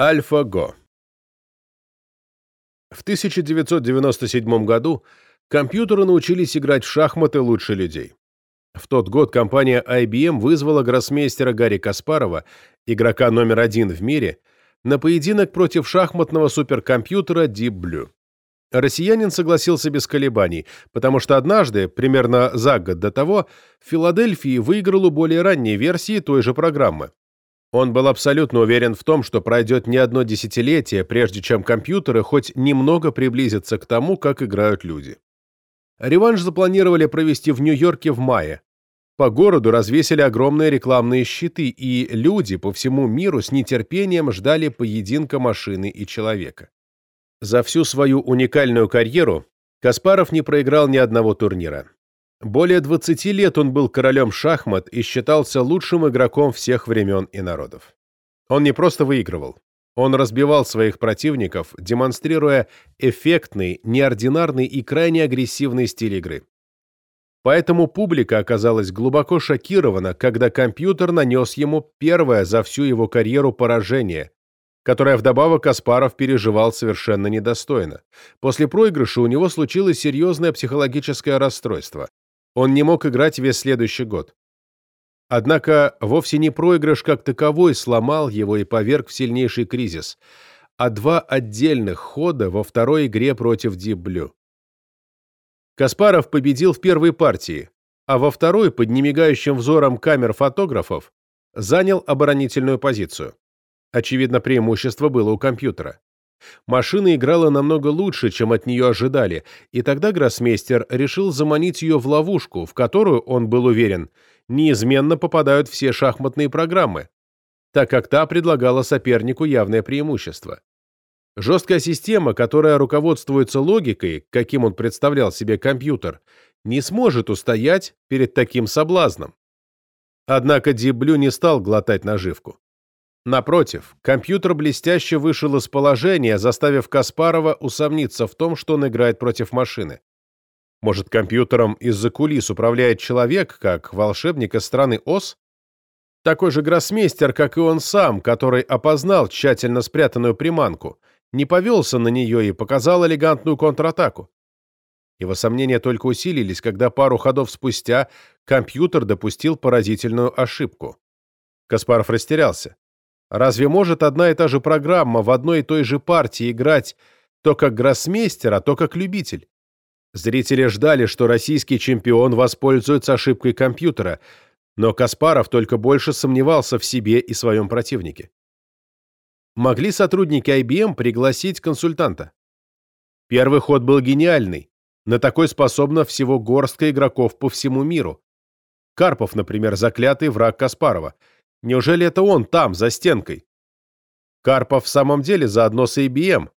AlphaGo В 1997 году компьютеры научились играть в шахматы лучше людей. В тот год компания IBM вызвала гроссмейстера Гарри Каспарова, игрока номер один в мире, на поединок против шахматного суперкомпьютера Deep Blue. Россиянин согласился без колебаний, потому что однажды, примерно за год до того, в Филадельфии выиграл у более ранней версии той же программы. Он был абсолютно уверен в том, что пройдет не одно десятилетие, прежде чем компьютеры хоть немного приблизятся к тому, как играют люди. Реванш запланировали провести в Нью-Йорке в мае. По городу развесили огромные рекламные щиты, и люди по всему миру с нетерпением ждали поединка машины и человека. За всю свою уникальную карьеру Каспаров не проиграл ни одного турнира. Более 20 лет он был королем шахмат и считался лучшим игроком всех времен и народов. Он не просто выигрывал. Он разбивал своих противников, демонстрируя эффектный, неординарный и крайне агрессивный стиль игры. Поэтому публика оказалась глубоко шокирована, когда компьютер нанес ему первое за всю его карьеру поражение, которое вдобавок Каспаров переживал совершенно недостойно. После проигрыша у него случилось серьезное психологическое расстройство. Он не мог играть весь следующий год. Однако вовсе не проигрыш как таковой сломал его и поверг в сильнейший кризис, а два отдельных хода во второй игре против Blue. Каспаров победил в первой партии, а во второй, под немигающим взором камер фотографов, занял оборонительную позицию. Очевидно, преимущество было у компьютера. Машина играла намного лучше, чем от нее ожидали, и тогда гроссмейстер решил заманить ее в ловушку, в которую, он был уверен, неизменно попадают все шахматные программы, так как та предлагала сопернику явное преимущество. Жесткая система, которая руководствуется логикой, каким он представлял себе компьютер, не сможет устоять перед таким соблазном. Однако Диблю не стал глотать наживку. Напротив, компьютер блестяще вышел из положения, заставив Каспарова усомниться в том, что он играет против машины. Может, компьютером из-за кулис управляет человек, как волшебник из страны Оз? Такой же гроссмейстер, как и он сам, который опознал тщательно спрятанную приманку, не повелся на нее и показал элегантную контратаку. Его сомнения только усилились, когда пару ходов спустя компьютер допустил поразительную ошибку. Каспаров растерялся. Разве может одна и та же программа в одной и той же партии играть то как гроссмейстер, а то как любитель? Зрители ждали, что российский чемпион воспользуется ошибкой компьютера, но Каспаров только больше сомневался в себе и своем противнике. Могли сотрудники IBM пригласить консультанта? Первый ход был гениальный. На такой способна всего горстка игроков по всему миру. Карпов, например, заклятый враг Каспарова. Неужели это он там, за стенкой? Карпов в самом деле заодно с IBM,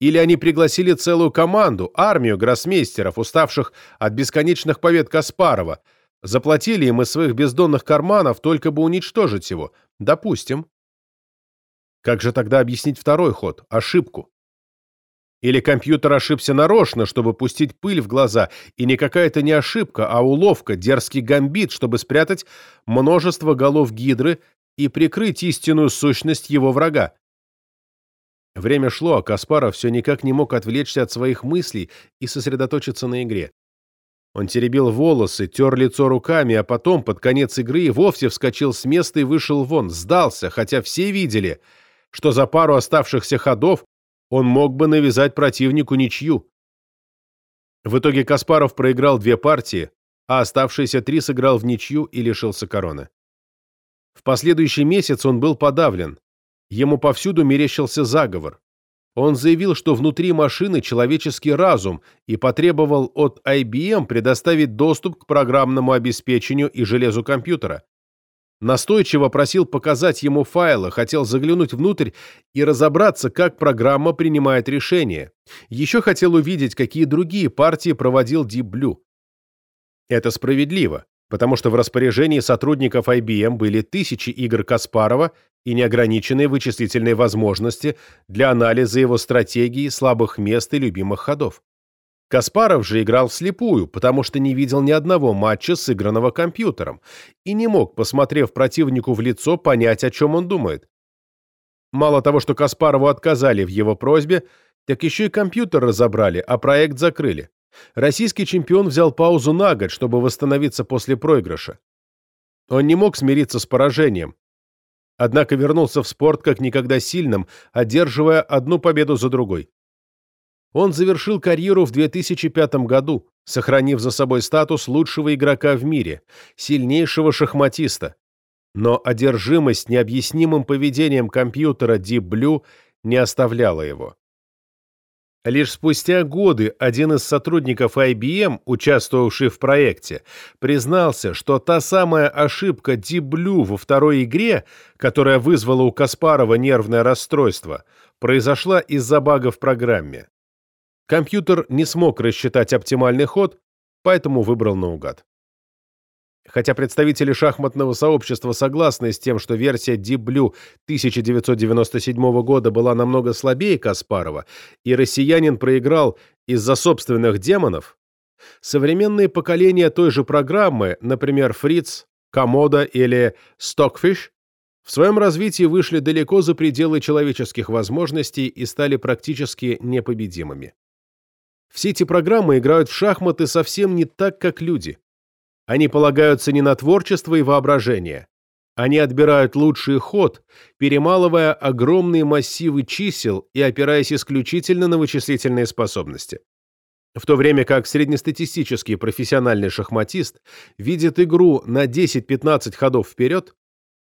или они пригласили целую команду, армию гроссмейстеров, уставших от бесконечных побед Каспарова, заплатили им из своих бездонных карманов, только бы уничтожить его. Допустим. Как же тогда объяснить второй ход, ошибку? Или компьютер ошибся нарочно, чтобы пустить пыль в глаза, и не какая-то не ошибка, а уловка, дерзкий гамбит, чтобы спрятать множество голов гидры и прикрыть истинную сущность его врага. Время шло, а Каспаров все никак не мог отвлечься от своих мыслей и сосредоточиться на игре. Он теребил волосы, тер лицо руками, а потом, под конец игры, и вовсе вскочил с места и вышел вон, сдался, хотя все видели, что за пару оставшихся ходов он мог бы навязать противнику ничью. В итоге Каспаров проиграл две партии, а оставшиеся три сыграл в ничью и лишился короны. В последующий месяц он был подавлен, Ему повсюду мерещился заговор. Он заявил, что внутри машины человеческий разум и потребовал от IBM предоставить доступ к программному обеспечению и железу компьютера. Настойчиво просил показать ему файлы, хотел заглянуть внутрь и разобраться, как программа принимает решения. Еще хотел увидеть, какие другие партии проводил Deep Blue. Это справедливо потому что в распоряжении сотрудников IBM были тысячи игр Каспарова и неограниченные вычислительные возможности для анализа его стратегии, слабых мест и любимых ходов. Каспаров же играл вслепую, потому что не видел ни одного матча, сыгранного компьютером, и не мог, посмотрев противнику в лицо, понять, о чем он думает. Мало того, что Каспарову отказали в его просьбе, так еще и компьютер разобрали, а проект закрыли. Российский чемпион взял паузу на год, чтобы восстановиться после проигрыша. Он не мог смириться с поражением. Однако вернулся в спорт как никогда сильным, одерживая одну победу за другой. Он завершил карьеру в 2005 году, сохранив за собой статус лучшего игрока в мире, сильнейшего шахматиста. Но одержимость необъяснимым поведением компьютера Deep Blue не оставляла его. Лишь спустя годы один из сотрудников IBM, участвовавший в проекте, признался, что та самая ошибка Deep Blue во второй игре, которая вызвала у Каспарова нервное расстройство, произошла из-за бага в программе. Компьютер не смог рассчитать оптимальный ход, поэтому выбрал наугад. Хотя представители шахматного сообщества согласны с тем, что версия Deep Blue 1997 года была намного слабее Каспарова, и россиянин проиграл из-за собственных демонов, современные поколения той же программы, например, Fritz, Komodo или Stockfish, в своем развитии вышли далеко за пределы человеческих возможностей и стали практически непобедимыми. Все эти программы играют в шахматы совсем не так, как люди. Они полагаются не на творчество и воображение. Они отбирают лучший ход, перемалывая огромные массивы чисел и опираясь исключительно на вычислительные способности. В то время как среднестатистический профессиональный шахматист видит игру на 10-15 ходов вперед,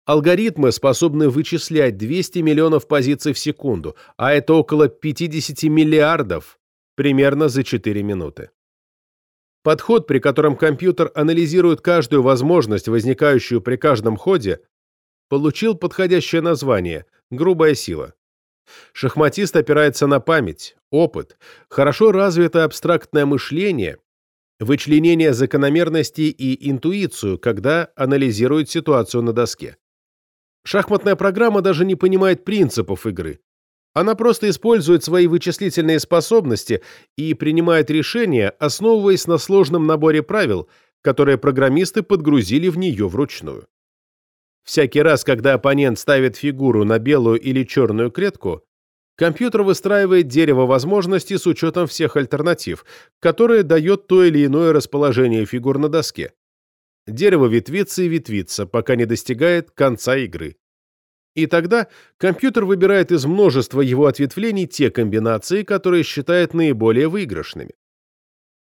алгоритмы способны вычислять 200 миллионов позиций в секунду, а это около 50 миллиардов примерно за 4 минуты. Подход, при котором компьютер анализирует каждую возможность, возникающую при каждом ходе, получил подходящее название – грубая сила. Шахматист опирается на память, опыт, хорошо развитое абстрактное мышление, вычленение закономерностей и интуицию, когда анализирует ситуацию на доске. Шахматная программа даже не понимает принципов игры, она просто использует свои вычислительные способности и принимает решения, основываясь на сложном наборе правил, которые программисты подгрузили в нее вручную. Всякий раз, когда оппонент ставит фигуру на белую или черную клетку, компьютер выстраивает дерево возможностей с учетом всех альтернатив, которые дает то или иное расположение фигур на доске. Дерево ветвится и ветвится, пока не достигает конца игры. И тогда компьютер выбирает из множества его ответвлений те комбинации, которые считает наиболее выигрышными.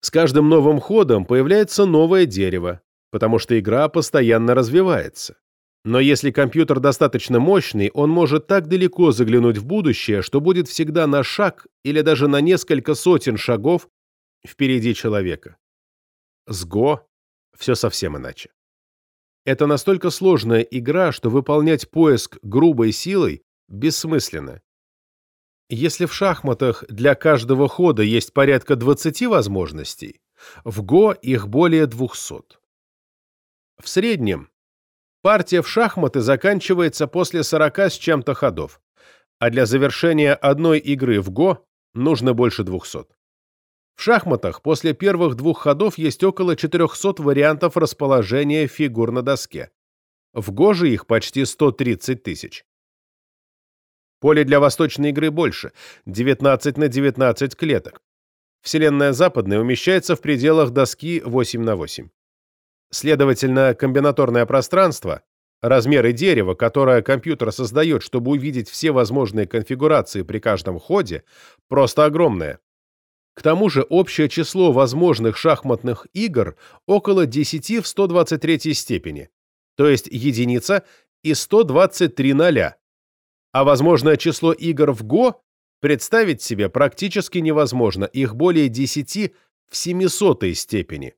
С каждым новым ходом появляется новое дерево, потому что игра постоянно развивается. Но если компьютер достаточно мощный, он может так далеко заглянуть в будущее, что будет всегда на шаг или даже на несколько сотен шагов впереди человека. С Го все совсем иначе. Это настолько сложная игра, что выполнять поиск грубой силой бессмысленно. Если в шахматах для каждого хода есть порядка 20 возможностей, в Го их более 200. В среднем партия в шахматы заканчивается после 40 с чем-то ходов, а для завершения одной игры в Го нужно больше 200. В шахматах после первых двух ходов есть около 400 вариантов расположения фигур на доске. В Гоже их почти 130 тысяч. Поле для восточной игры больше – 19 на 19 клеток. Вселенная западная умещается в пределах доски 8 на 8. Следовательно, комбинаторное пространство, размеры дерева, которое компьютер создает, чтобы увидеть все возможные конфигурации при каждом ходе, просто огромное. К тому же общее число возможных шахматных игр около 10 в 123 степени, то есть единица и 123 ноля. А возможное число игр в Го представить себе практически невозможно, их более 10 в 700 степени.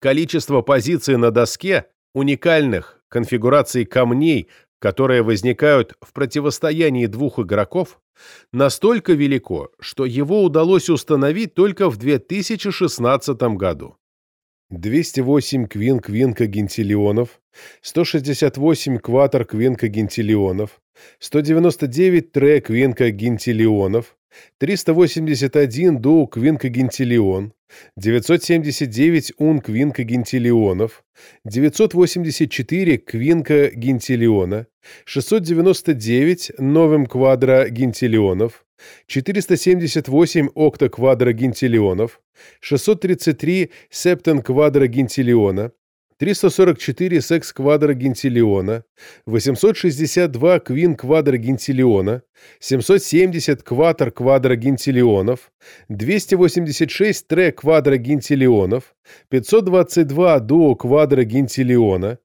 Количество позиций на доске, уникальных конфигураций камней, которые возникают в противостоянии двух игроков, настолько велико, что его удалось установить только в 2016 году. 208 квин-квинка-гентиллионов, 168 кватер-квинка-гентиллионов, 199 тре-квинка-гентиллионов, 381 доу-квинка-гентиллион, 979 ун квинка гентиллионов, 984 квинка гентиллиона, 699 новым квадро гентиллионов, 478 окта квадро гентиллионов, 633 септен квадро гентиллиона, 344 секс квадро гентиллиона, 862 квин квадро гентиллиона, 770 кватр квадро гентиллионов, 286 тре квадро гентиллионов, 522 дуо квадро гентиллиона,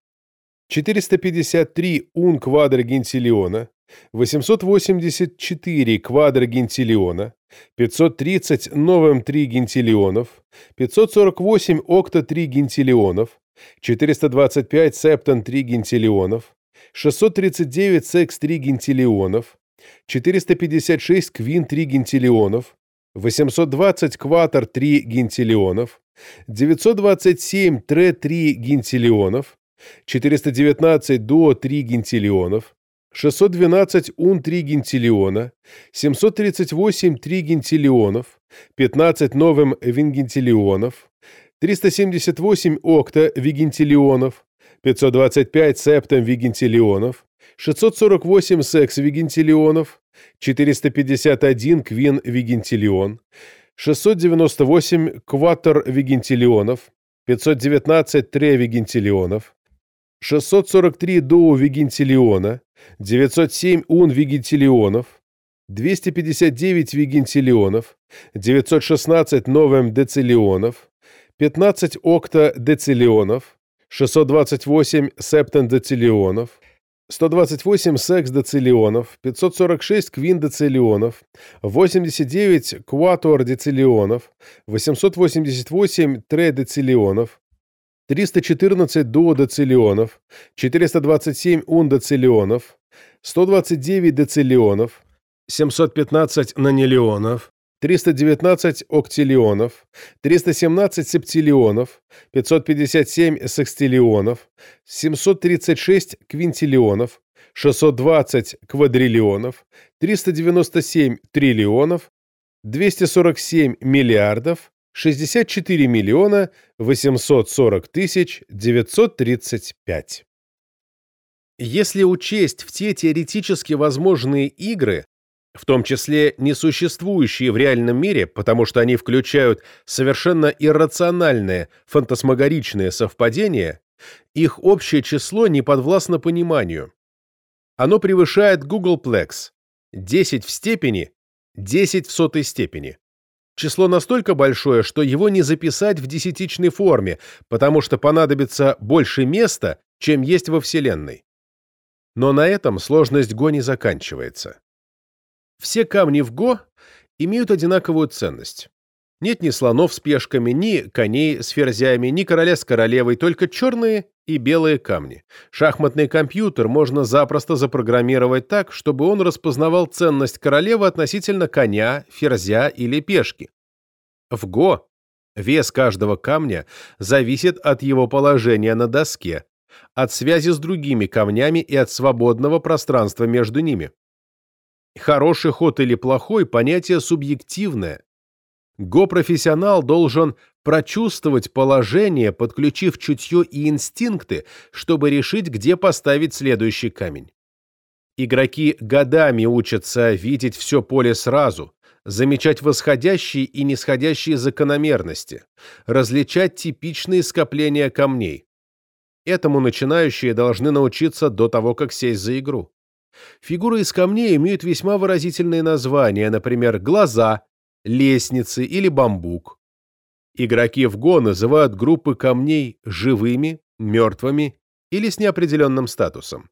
453 ун квадро гентиллиона, 884 квадро гентиллиона, 530 новым 3 гентиллионов, 548 окта 3 гентиллионов, 425 септон 3 гентиллионов, 639 секс 3 гентиллионов, 456 квин 3 гентиллионов, 820 кватер 3 гентиллионов, 927 тре 3 гентиллионов, 419 дуо 3 гентиллионов, 612 ун 3 гентиллиона, 738 3 гентиллионов, 15 новым вингентиллионов, 378 окта вигентиллионов, 525 септом вигентиллионов, 648 секс вигентиллионов, 451 квин вигентиллион, 698 кватер вигентиллионов, 519 тре вигентиллионов, 643 дуо вигентиллиона, 907 ун вигентиллионов, 259 вигентиллионов, 916 новым дециллионов, 15 окта-дециллионов, 628 септен-дециллионов, 128 секс-дециллионов, 546 квин-дециллионов, 89 кватуор-дециллионов, 888 тре-дециллионов, 314 дуодециллионов, 427 ундециллионов, 129 дециллионов, 715 нанилионов, 319 октиллионов, 317 септиллионов, 557 секстиллионов, 736 квинтиллионов, 620 квадриллионов, 397 триллионов, 247 миллиардов, 64 миллиона 840 тысяч 935. Если учесть все теоретически возможные игры, в том числе несуществующие в реальном мире, потому что они включают совершенно иррациональные, фантасмагоричные совпадения, их общее число не подвластно пониманию. Оно превышает Googleplex 10 в степени 10 в сотой степени. Число настолько большое, что его не записать в десятичной форме, потому что понадобится больше места, чем есть во Вселенной. Но на этом сложность Го не заканчивается. Все камни в Го имеют одинаковую ценность. Нет ни слонов с пешками, ни коней с ферзями, ни короля с королевой, только черные и белые камни. Шахматный компьютер можно запросто запрограммировать так, чтобы он распознавал ценность королевы относительно коня, ферзя или пешки. В Го вес каждого камня зависит от его положения на доске, от связи с другими камнями и от свободного пространства между ними. Хороший ход или плохой – понятие субъективное. Го-профессионал должен прочувствовать положение, подключив чутье и инстинкты, чтобы решить, где поставить следующий камень. Игроки годами учатся видеть все поле сразу, замечать восходящие и нисходящие закономерности, различать типичные скопления камней. Этому начинающие должны научиться до того, как сесть за игру. Фигуры из камней имеют весьма выразительные названия, например, глаза, лестницы или бамбук. Игроки в ГО называют группы камней живыми, мертвыми или с неопределенным статусом.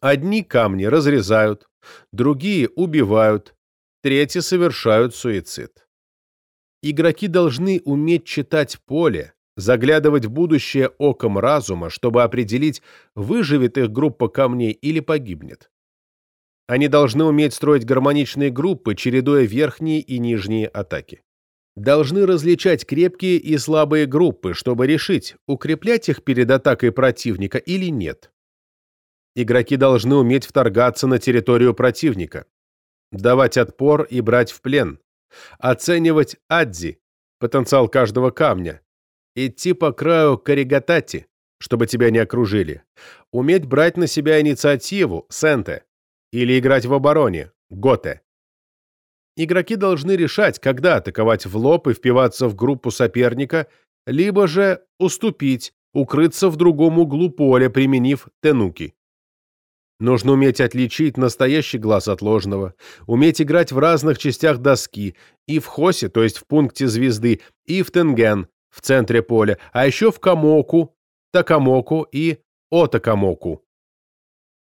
Одни камни разрезают, другие убивают, третьи совершают суицид. Игроки должны уметь читать поле, заглядывать в будущее оком разума, чтобы определить, выживет их группа камней или погибнет. Они должны уметь строить гармоничные группы, чередуя верхние и нижние атаки. Должны различать крепкие и слабые группы, чтобы решить, укреплять их перед атакой противника или нет. Игроки должны уметь вторгаться на территорию противника, давать отпор и брать в плен, оценивать адзи, потенциал каждого камня, идти по краю корригатати, чтобы тебя не окружили, уметь брать на себя инициативу, сенте, или играть в обороне, готе. Игроки должны решать, когда атаковать в лоб и впиваться в группу соперника, либо же уступить, укрыться в другом углу поля, применив тенуки. Нужно уметь отличить настоящий глаз от ложного, уметь играть в разных частях доски, и в хосе, то есть в пункте звезды, и в тенген, в центре поля, а еще в камоку, такамоку и отакамоку.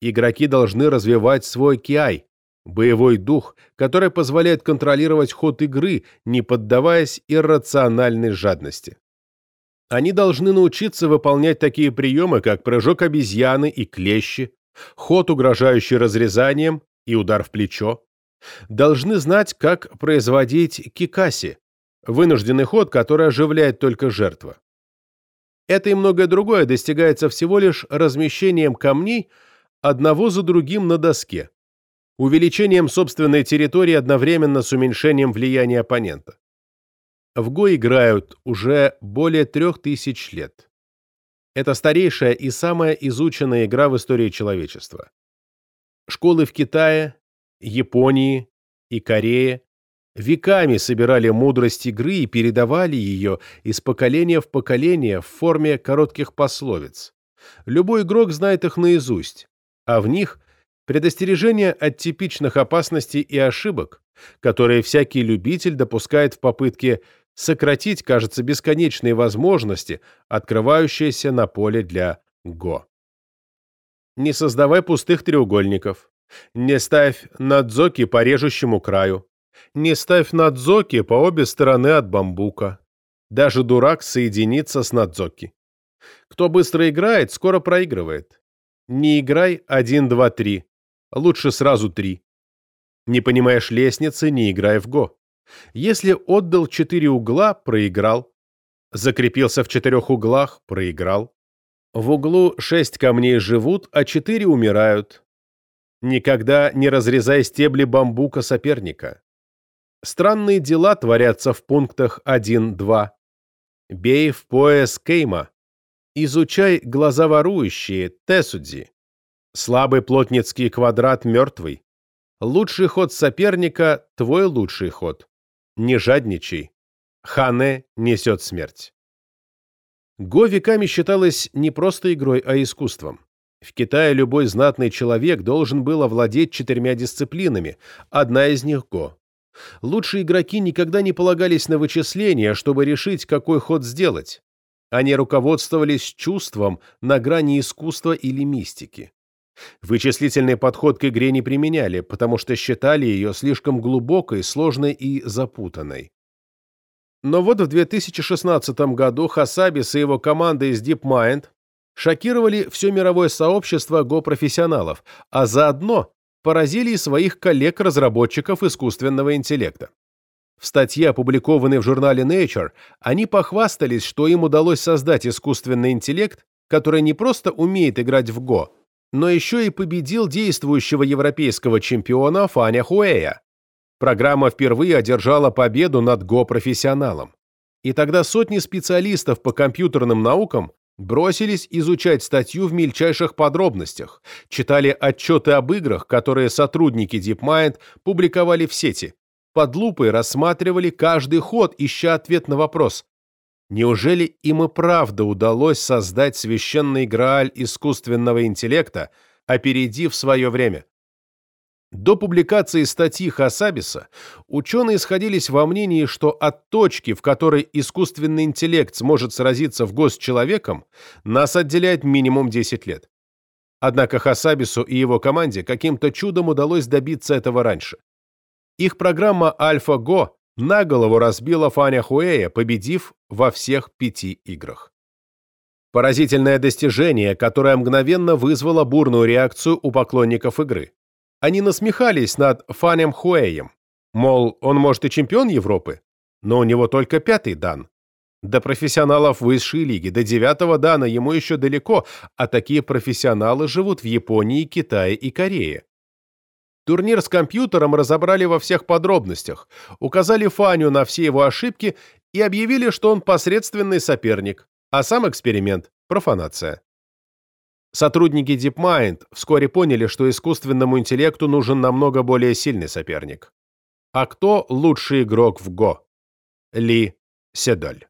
Игроки должны развивать свой киай, боевой дух, который позволяет контролировать ход игры, не поддаваясь иррациональной жадности. Они должны научиться выполнять такие приемы, как прыжок обезьяны и клещи, ход, угрожающий разрезанием, и удар в плечо. Должны знать, как производить кикаси, вынужденный ход, который оживляет только жертва. Это и многое другое достигается всего лишь размещением камней одного за другим на доске, увеличением собственной территории одновременно с уменьшением влияния оппонента. В Го играют уже более трех тысяч лет. Это старейшая и самая изученная игра в истории человечества. Школы в Китае, Японии и Корее веками собирали мудрость игры и передавали ее из поколения в поколение в форме коротких пословиц. Любой игрок знает их наизусть, а в них предостережение от типичных опасностей и ошибок, которые всякий любитель допускает в попытке сократить, кажется, бесконечные возможности, открывающиеся на поле для Го. Не создавай пустых треугольников. Не ставь надзоки по режущему краю. Не ставь надзоки по обе стороны от бамбука. Даже дурак соединится с надзоки. Кто быстро играет, скоро проигрывает. Не играй один, два, три. Лучше сразу три. Не понимаешь лестницы, не играй в го. Если отдал четыре угла, проиграл. Закрепился в четырех углах, проиграл. В углу шесть камней живут, а четыре умирают. Никогда не разрезай стебли бамбука соперника. Странные дела творятся в пунктах 1-2. Бей в пояс Кейма. Изучай глаза ворующие, Тесудзи. Слабый плотницкий квадрат мертвый. Лучший ход соперника – твой лучший ход. Не жадничай. Хане несет смерть. Го веками считалось не просто игрой, а искусством. В Китае любой знатный человек должен был овладеть четырьмя дисциплинами, одна из них – Го. Лучшие игроки никогда не полагались на вычисления, чтобы решить, какой ход сделать. Они руководствовались чувством на грани искусства или мистики. Вычислительный подход к игре не применяли, потому что считали ее слишком глубокой, сложной и запутанной. Но вот в 2016 году Хасабис и его команда из DeepMind шокировали все мировое сообщество Go-профессионалов, а заодно поразили и своих коллег-разработчиков искусственного интеллекта. В статье, опубликованной в журнале Nature, они похвастались, что им удалось создать искусственный интеллект, который не просто умеет играть в Go, но еще и победил действующего европейского чемпиона Фаня Хуэя. Программа впервые одержала победу над Го-профессионалом. И тогда сотни специалистов по компьютерным наукам бросились изучать статью в мельчайших подробностях, читали отчеты об играх, которые сотрудники DeepMind публиковали в сети, под лупой рассматривали каждый ход, ища ответ на вопрос Неужели им и правда удалось создать священный грааль искусственного интеллекта, опередив свое время? До публикации статьи Хасабиса ученые сходились во мнении, что от точки, в которой искусственный интеллект сможет сразиться в ГОС человеком, нас отделяет минимум 10 лет. Однако Хасабису и его команде каким-то чудом удалось добиться этого раньше. Их программа AlphaGo на голову разбила Фаня Хуэя, победив во всех пяти играх. Поразительное достижение, которое мгновенно вызвало бурную реакцию у поклонников игры. Они насмехались над Фанем Хуэем, мол, он может и чемпион Европы, но у него только пятый дан. До профессионалов высшей лиги, до девятого дана ему еще далеко, а такие профессионалы живут в Японии, Китае и Корее. Турнир с компьютером разобрали во всех подробностях, указали Фаню на все его ошибки и объявили, что он посредственный соперник, а сам эксперимент – профанация. Сотрудники DeepMind вскоре поняли, что искусственному интеллекту нужен намного более сильный соперник. А кто лучший игрок в Go? Ли Седоль.